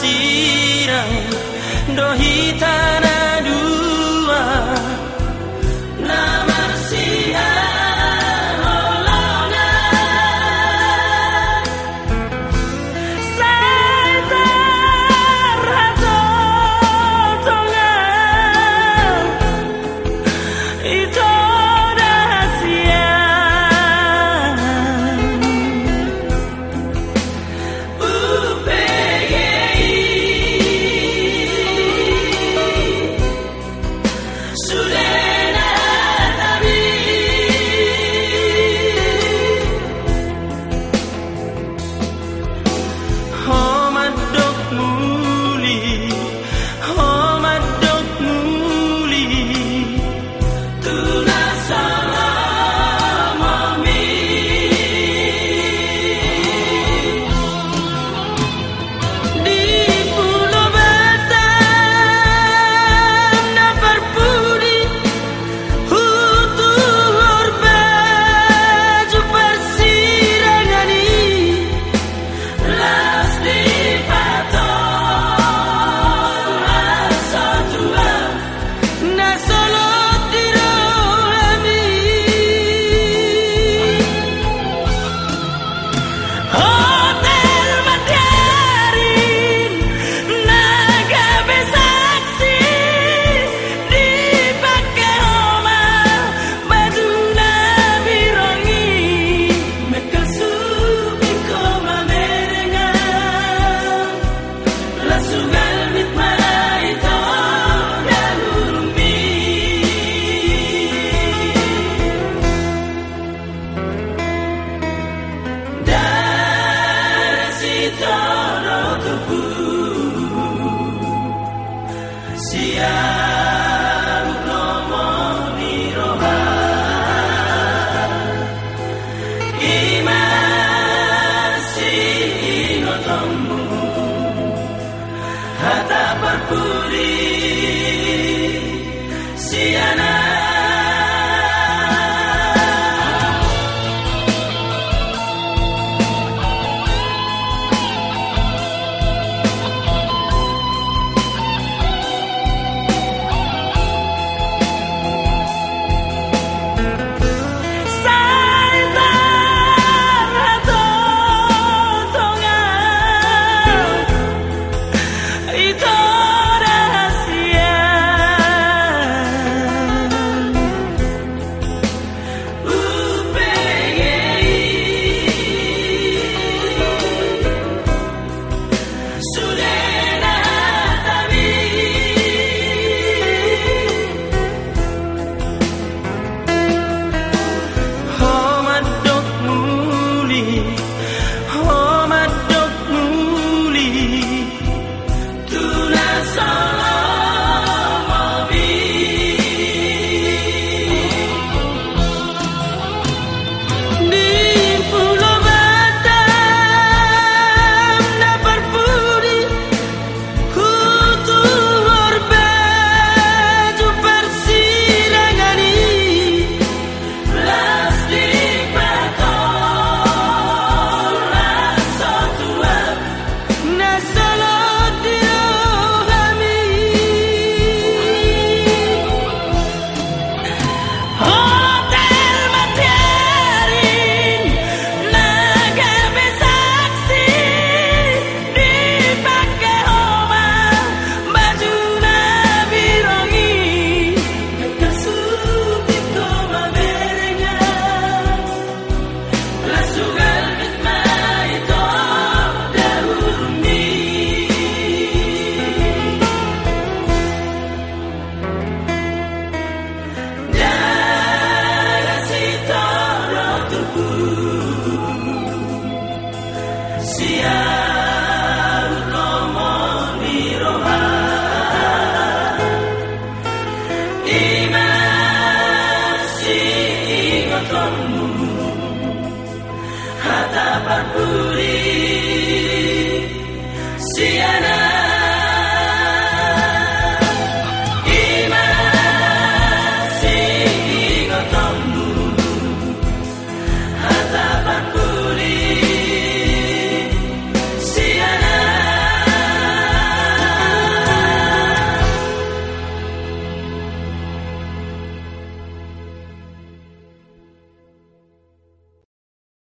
sirang dohitana Sia see ya.